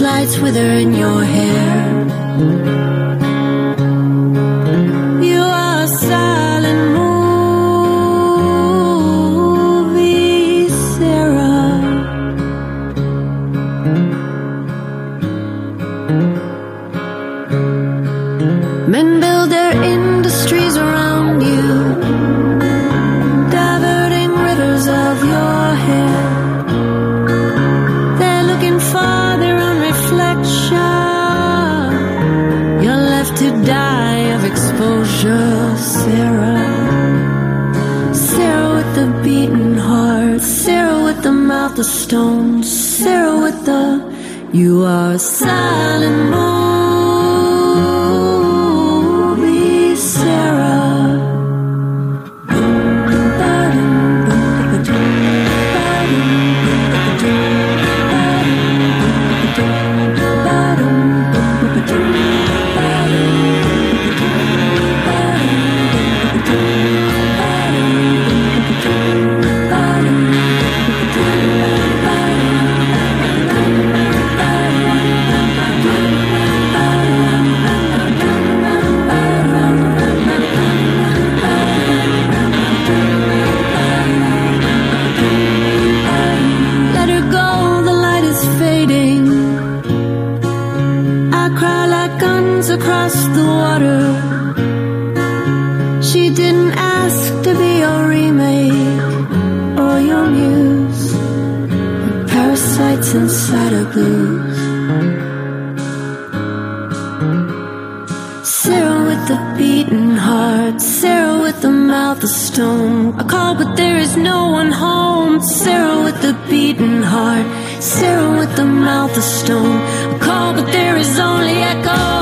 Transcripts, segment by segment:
Lights wither in your hair. across the water. She didn't ask to be your remake or your muse. Parasites inside her blues. Sarah with the beating heart, Sarah with the mouth of stone. I call, but there is no one home. Sarah with the beating heart, Sarah with the mouth of stone. I call, but there is only echo.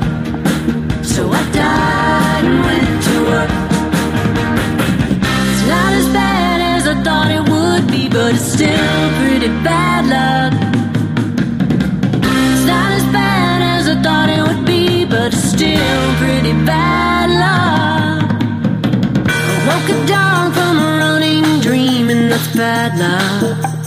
work. So I died and went to work. It's not as bad as I thought it would be, but it's still pretty bad luck. It's not as bad as I thought it would be, but it's still pretty bad luck. I woke a dog from a running dream, and that's bad luck.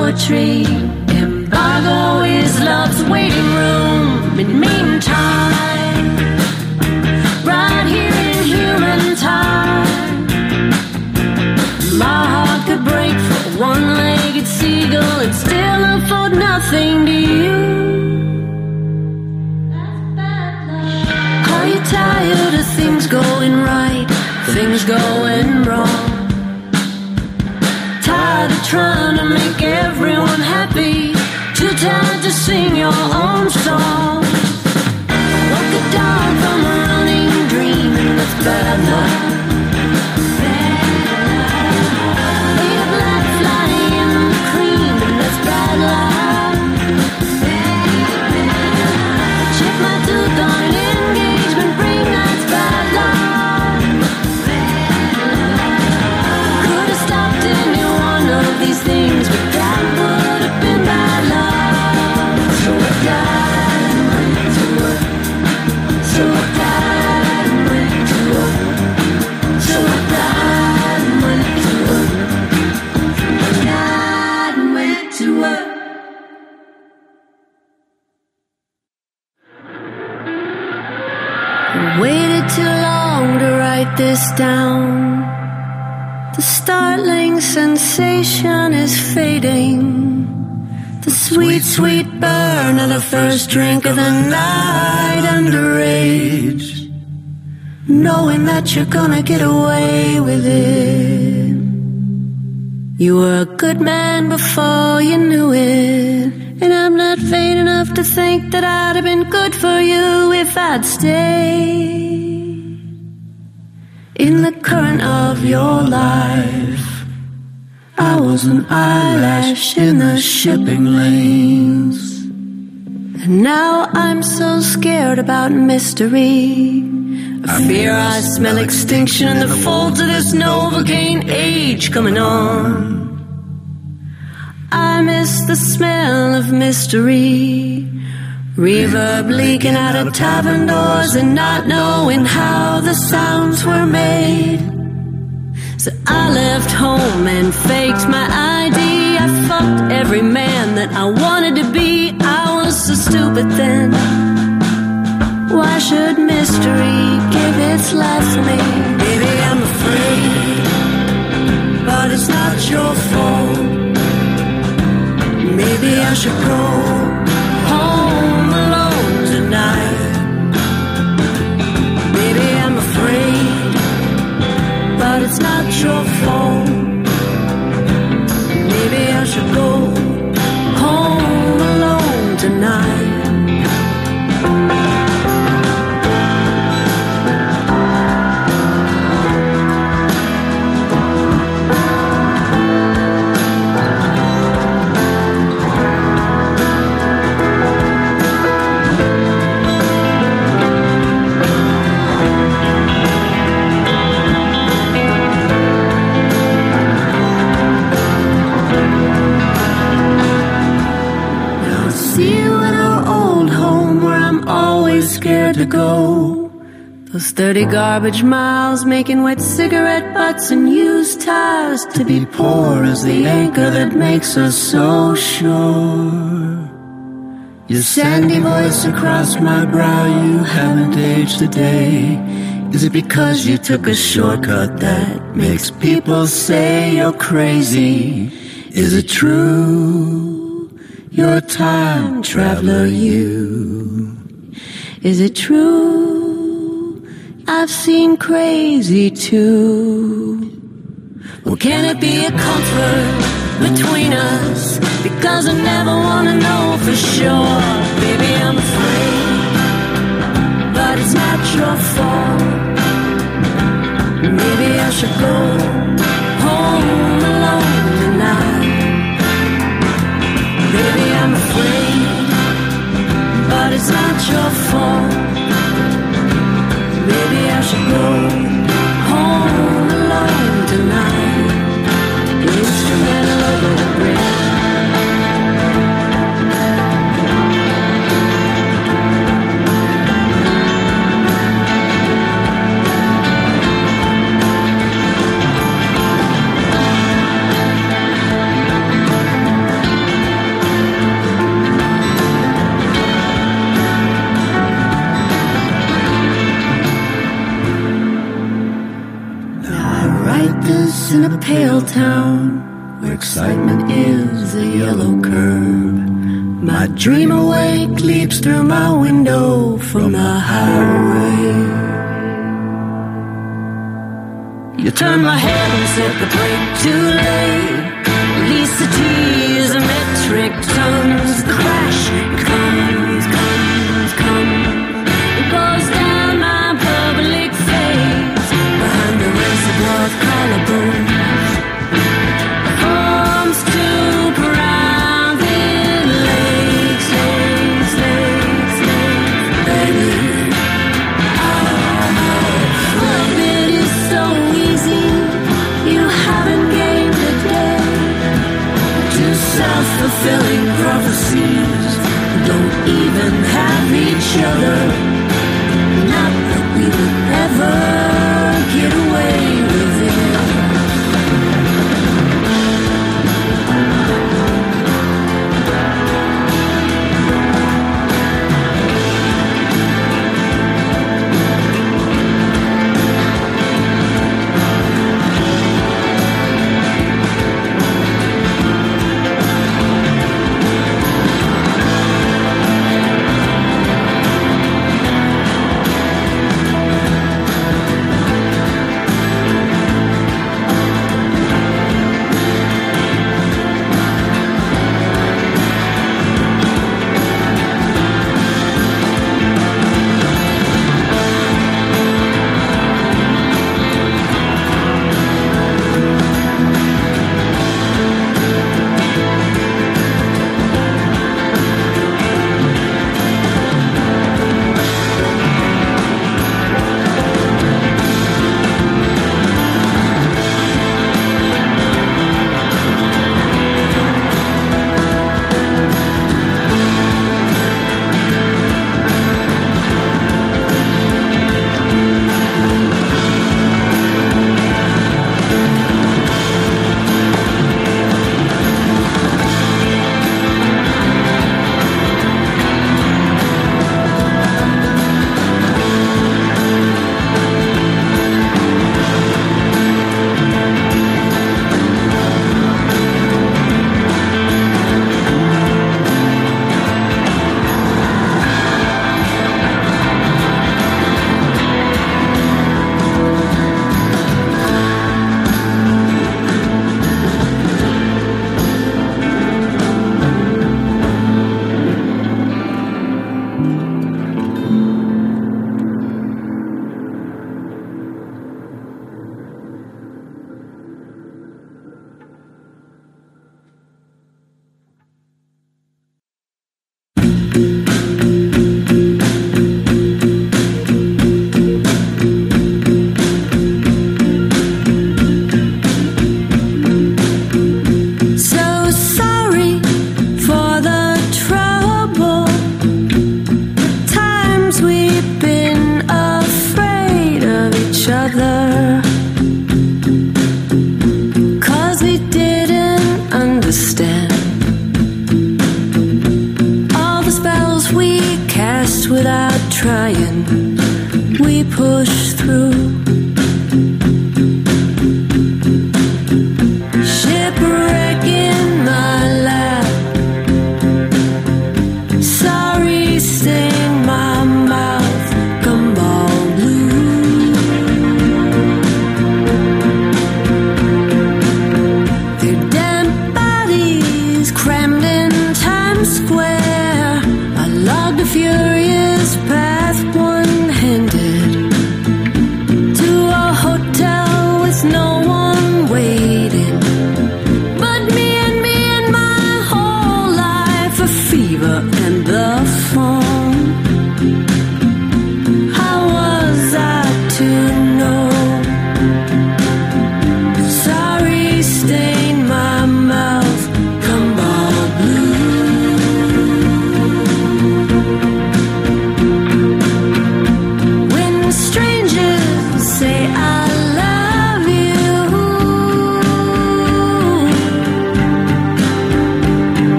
Poetry. Embargo is love's waiting room. In meantime, right here in human time, my heart could break for a one-legged seagull and still afford nothing to you. Are you tired of things going right, things going wrong? Trying to make everyone happy. Too tired to sing your own song. Woke a dog from a running dream, that's bad luck. Sensation is fading. The sweet, sweet burn of the first drink of the night underage. Knowing that you're gonna get away with it. You were a good man before you knew it. And I'm not vain enough to think that I'd have been good for you if I'd stayed in the current of your life. I was an eyelash in the shipping lanes. And now I'm so scared about mystery. I fear I smell extinction in the folds of this Novocaine age coming on. I miss the smell of mystery. Reverb leaking out of tavern doors and not knowing how the sounds were made. So I left home and faked my ID. I fucked every man that I wanted to be. I was so stupid then. Why should mystery give its life to me? Maybe I'm afraid, but it's not your fault. Maybe I should go your fault. Go. Those 30 garbage miles making wet cigarette butts and used tires to be poor as the anchor that makes us so sure. Your sandy voice across my brow, you haven't aged a day. Is it because you took a shortcut that makes people say you're crazy? Is it true? You're a time traveler, you. Is it true? I've seen crazy too. Well, can it be a comfort between us? Because I never wanna know for sure. Baby, I'm afraid, but it's not your fault. Maybe I should go home it's not your fault. Maybe I should go home alone tonight. In a pale town where excitement is a yellow curb. My dream awake leaps through my window from the highway. You turn my head and set the brake too late. The T's and metric tons. Crash each other.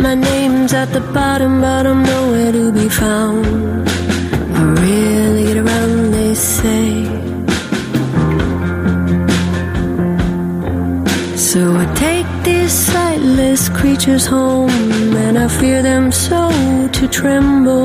my name's at the bottom, but I'm nowhere to be found. I really get around, they say. So I take these sightless creatures home, and I fear them so to tremble.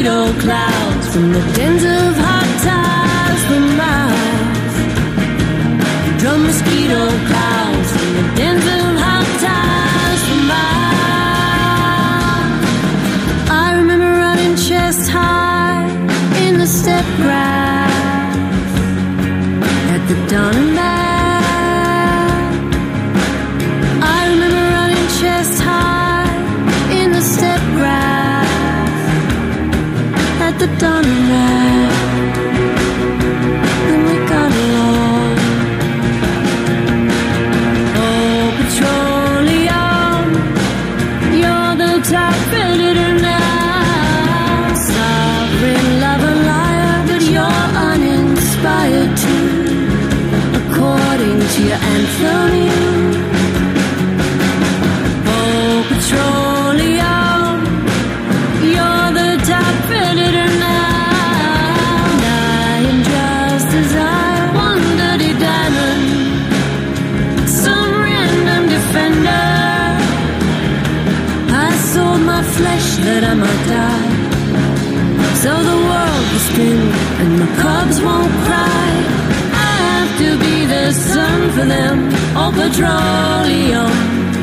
Mosquito clouds from the dens of hot tires for miles. Drum mosquito clouds from the dens of hot tires for miles. I remember running chest high in the steppe grass at the dawn and back. to your anatomy. for them or petroleum.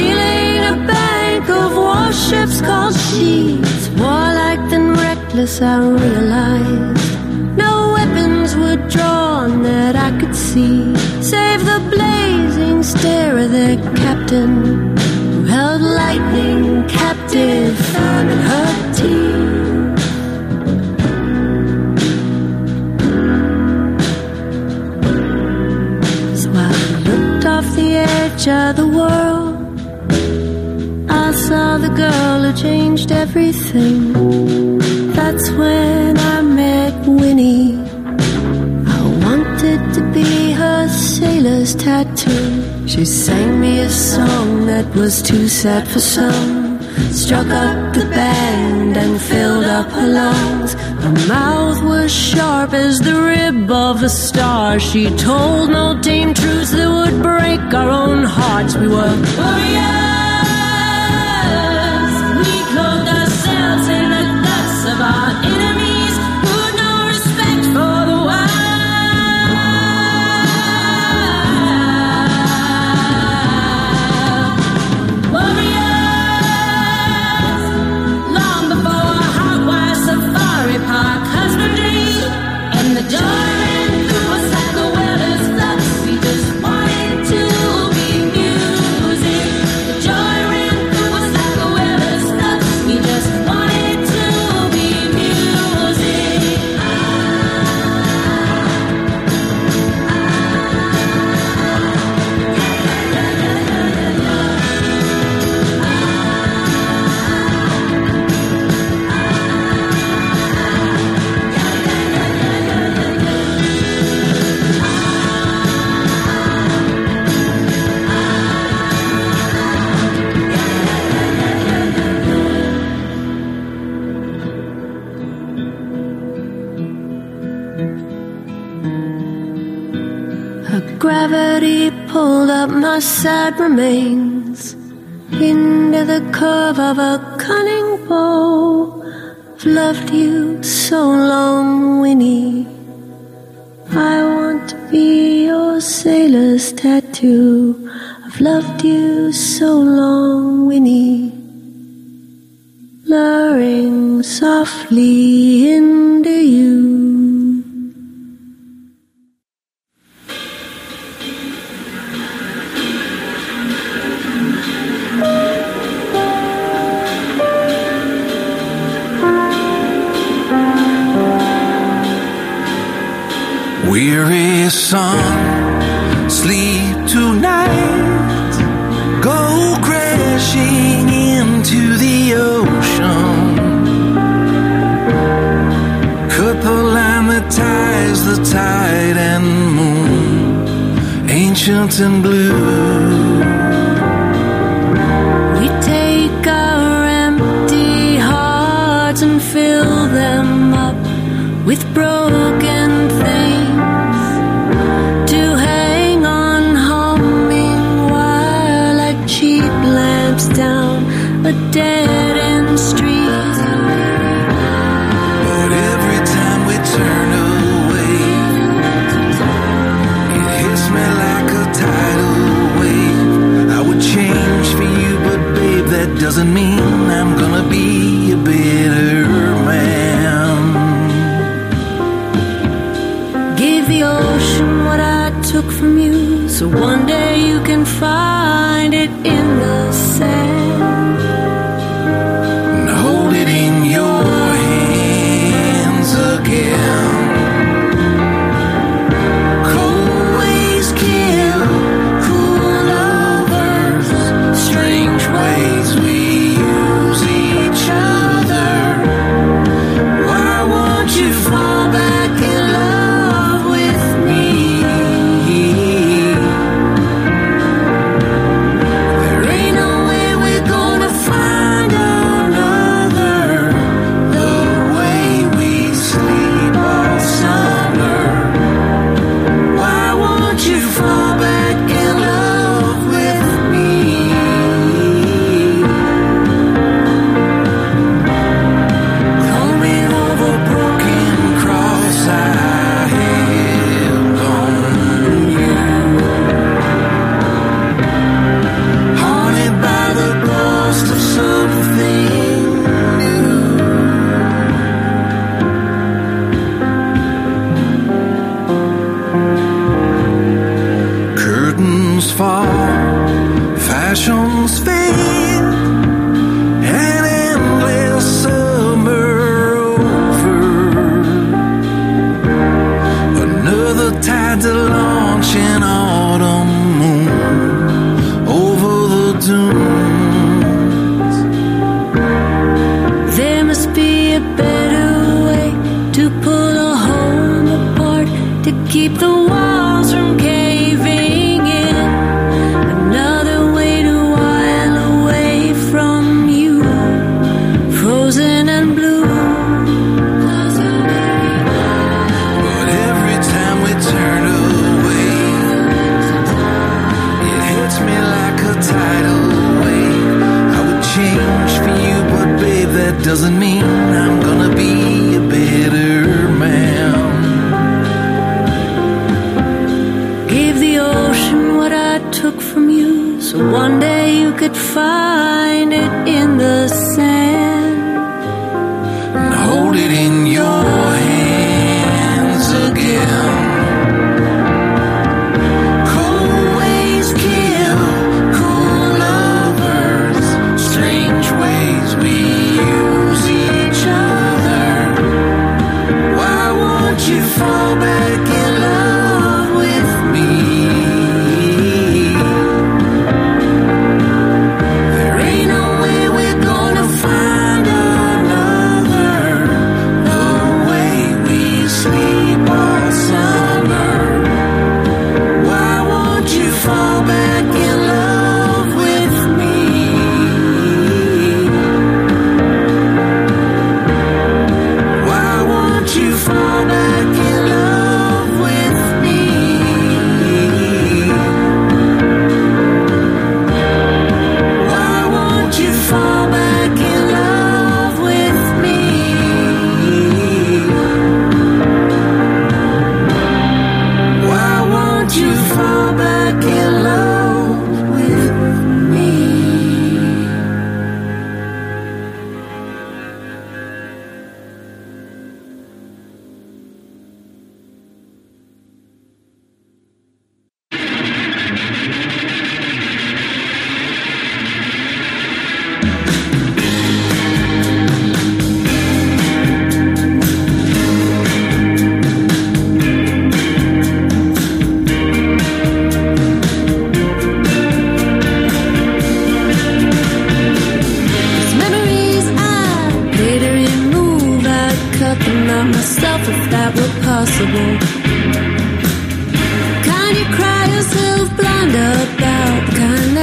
And revealing a bank of warships called sheets. Warlike then reckless, I realized no weapons were drawn that I could see, save the blazing stare of their captain who held lightning captive in her teeth. The edge of the world. Saw the girl who changed everything. That's when I met Winnie. I wanted to be her sailor's tattoo. She sang me a song that was too sad for some. Struck up the band and filled up her lungs. Her mouth was sharp as the rib of a star. She told no tame truths that would break our own hearts. We were warriors. Sad remains into the curve of a cunning bow. I've loved you so long, Winnie. I want to be your sailor's tattoo. I've loved you so long, Winnie. Luring softly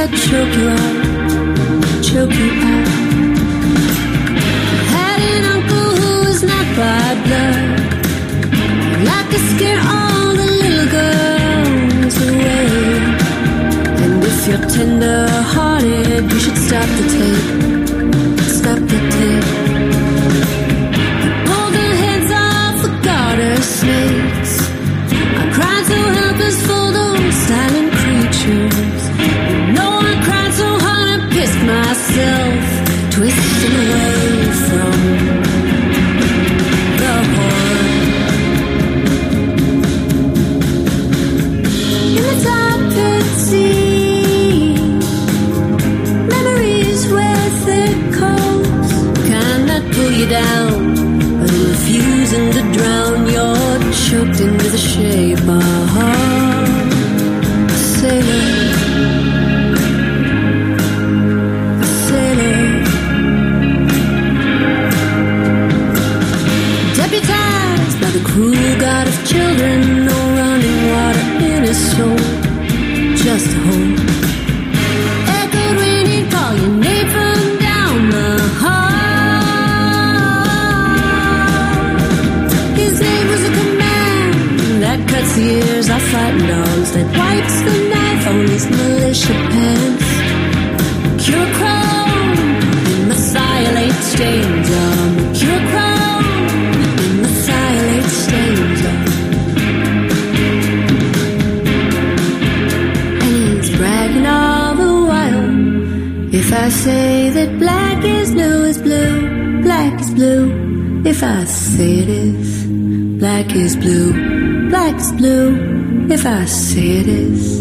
Choke you out, choke you out. Had an uncle who was not by blood, like to scare all the little girls away. And if you're tender-hearted, you should stop the tape, stop the tape. Pull the heads off the garter snakes. I cried so helpless for. down, but refusing to drown. You're choked into the shade. that numbs, that wipes the knife on his militia pants. Cure chrome in the silate stains. Cure chrome in the silate stains. And he's bragging all the while. If I say that black is blue is blue, black is blue. If I say it is, black is blue, black is blue if I say it is.